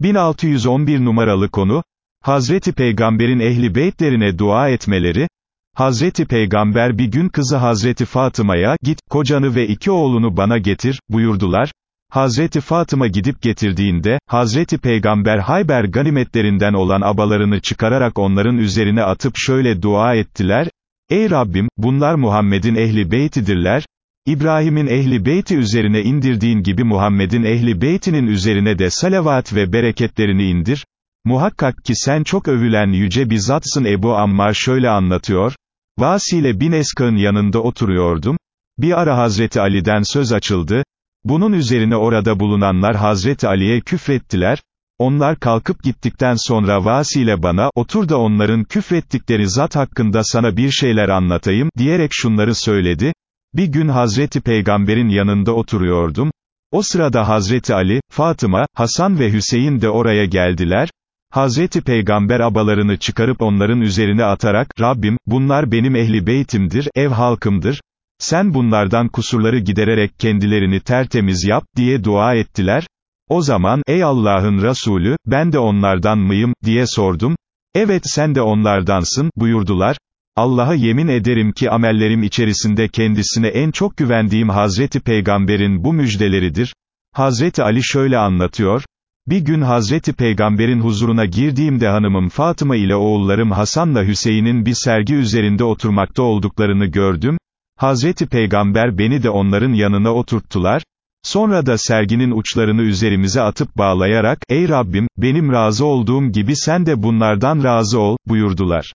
1611 numaralı konu, Hazreti Peygamber'in ehli beytlerine dua etmeleri, Hazreti Peygamber bir gün kızı Hazreti Fatıma'ya, git, kocanı ve iki oğlunu bana getir, buyurdular, Hazreti Fatıma gidip getirdiğinde, Hazreti Peygamber Hayber ganimetlerinden olan abalarını çıkararak onların üzerine atıp şöyle dua ettiler, Ey Rabbim, bunlar Muhammed'in ehli beytidirler, İbrahim'in ehli beyti üzerine indirdiğin gibi Muhammed'in ehli beytinin üzerine de salavat ve bereketlerini indir, muhakkak ki sen çok övülen yüce bir zatsın Ebu Ammar şöyle anlatıyor, Vasile bin Eska'nın yanında oturuyordum, bir ara Hazreti Ali'den söz açıldı, bunun üzerine orada bulunanlar Hazreti Ali'ye küfrettiler, onlar kalkıp gittikten sonra Vasile bana, otur da onların küfrettikleri zat hakkında sana bir şeyler anlatayım, diyerek şunları söyledi, bir gün Hazreti Peygamber'in yanında oturuyordum, o sırada Hazreti Ali, Fatıma, Hasan ve Hüseyin de oraya geldiler, Hazreti Peygamber abalarını çıkarıp onların üzerine atarak, Rabbim, bunlar benim ehli beytimdir, ev halkımdır, sen bunlardan kusurları gidererek kendilerini tertemiz yap, diye dua ettiler, o zaman, ey Allah'ın Resulü, ben de onlardan mıyım, diye sordum, evet sen de onlardansın, buyurdular, Allah'a yemin ederim ki amellerim içerisinde kendisine en çok güvendiğim Hazreti Peygamber'in bu müjdeleridir. Hazreti Ali şöyle anlatıyor, bir gün Hazreti Peygamber'in huzuruna girdiğimde hanımım Fatıma ile oğullarım Hasan'la Hüseyin'in bir sergi üzerinde oturmakta olduklarını gördüm, Hazreti Peygamber beni de onların yanına oturttular, sonra da serginin uçlarını üzerimize atıp bağlayarak, ey Rabbim, benim razı olduğum gibi sen de bunlardan razı ol, buyurdular.